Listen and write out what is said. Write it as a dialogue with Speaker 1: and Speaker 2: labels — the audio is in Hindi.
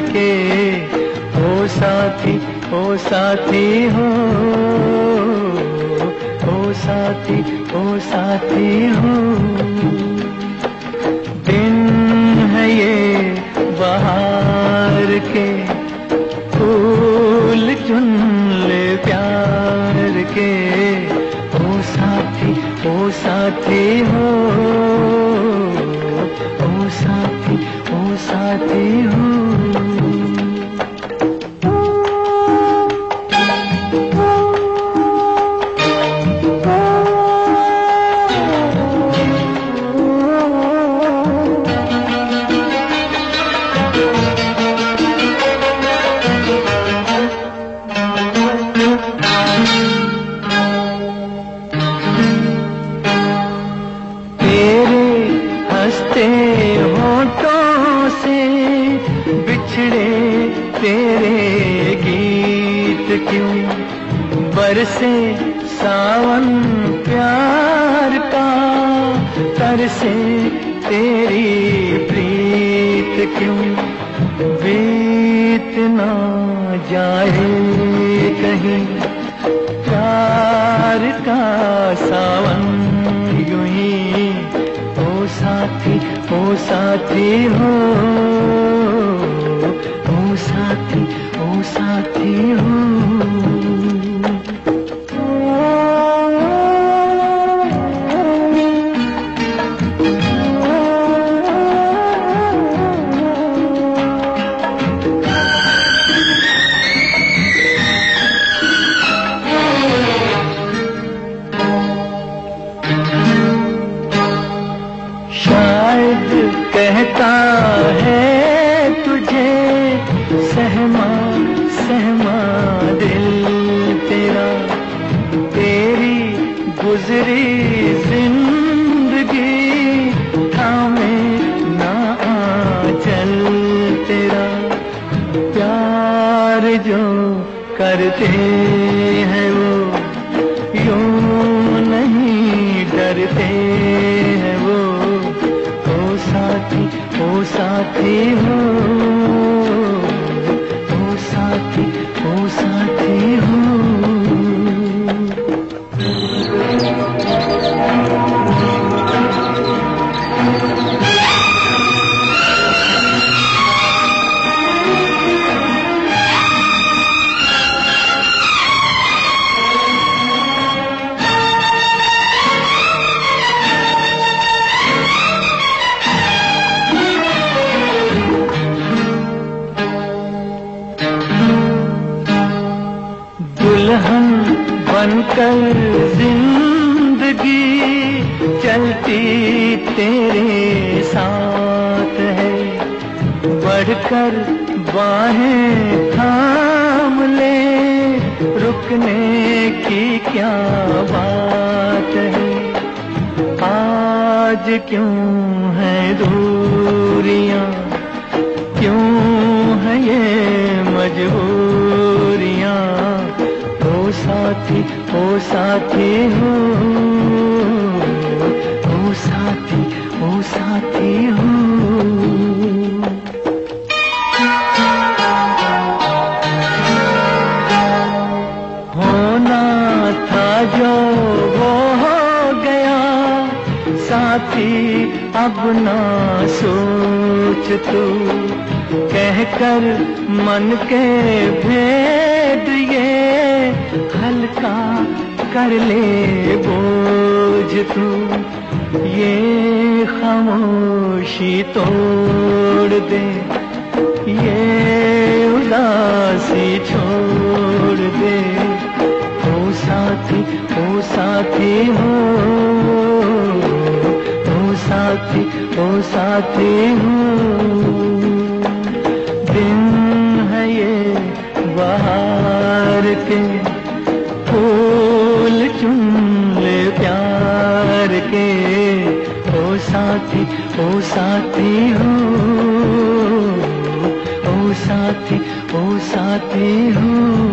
Speaker 1: के, ओ साथी ओ साथी हो, ओ साथी ओ साथी हो। दिन है ये बाहर के, फूल चुन ले प्यार के। क्यों? बरसे सावन प्यार का, तरसे तेरी प्रीत क्यों? बीत ना जाए कहीं, प्यार का सावन यूँ ही। ओ साथी ओ साथी हो। साथी हो। कहता गुजरी ज़िंदगी, थामे ना चल तेरा। प्यार जो करते हैं वो, यूँ नहीं डरते हैं वो। ओ साथी ओ साथी हो बनकर ज़िंदगी चलती तेरे साथ है। बढ़कर बाहें थाम ले, रुकने की क्या बात है? आज क्यों है दूरियाँ? साथी, ओ साथी हो। ओ साथी ओ साथी हो। होना था जो वो हो गया, साथी, अब ना सोच तू। कहकर मन के भेद ये हल्का कर ले। बोझ तू, ये खामोशी तोड़ दे। ये उदासी छोड़ दे। ओ साथी ओ साथी हो, ओ साथी ओ साथी हो। दिन है ये बाहर। साथी ओ साथी हो। ओ साथी ओ साथी हो।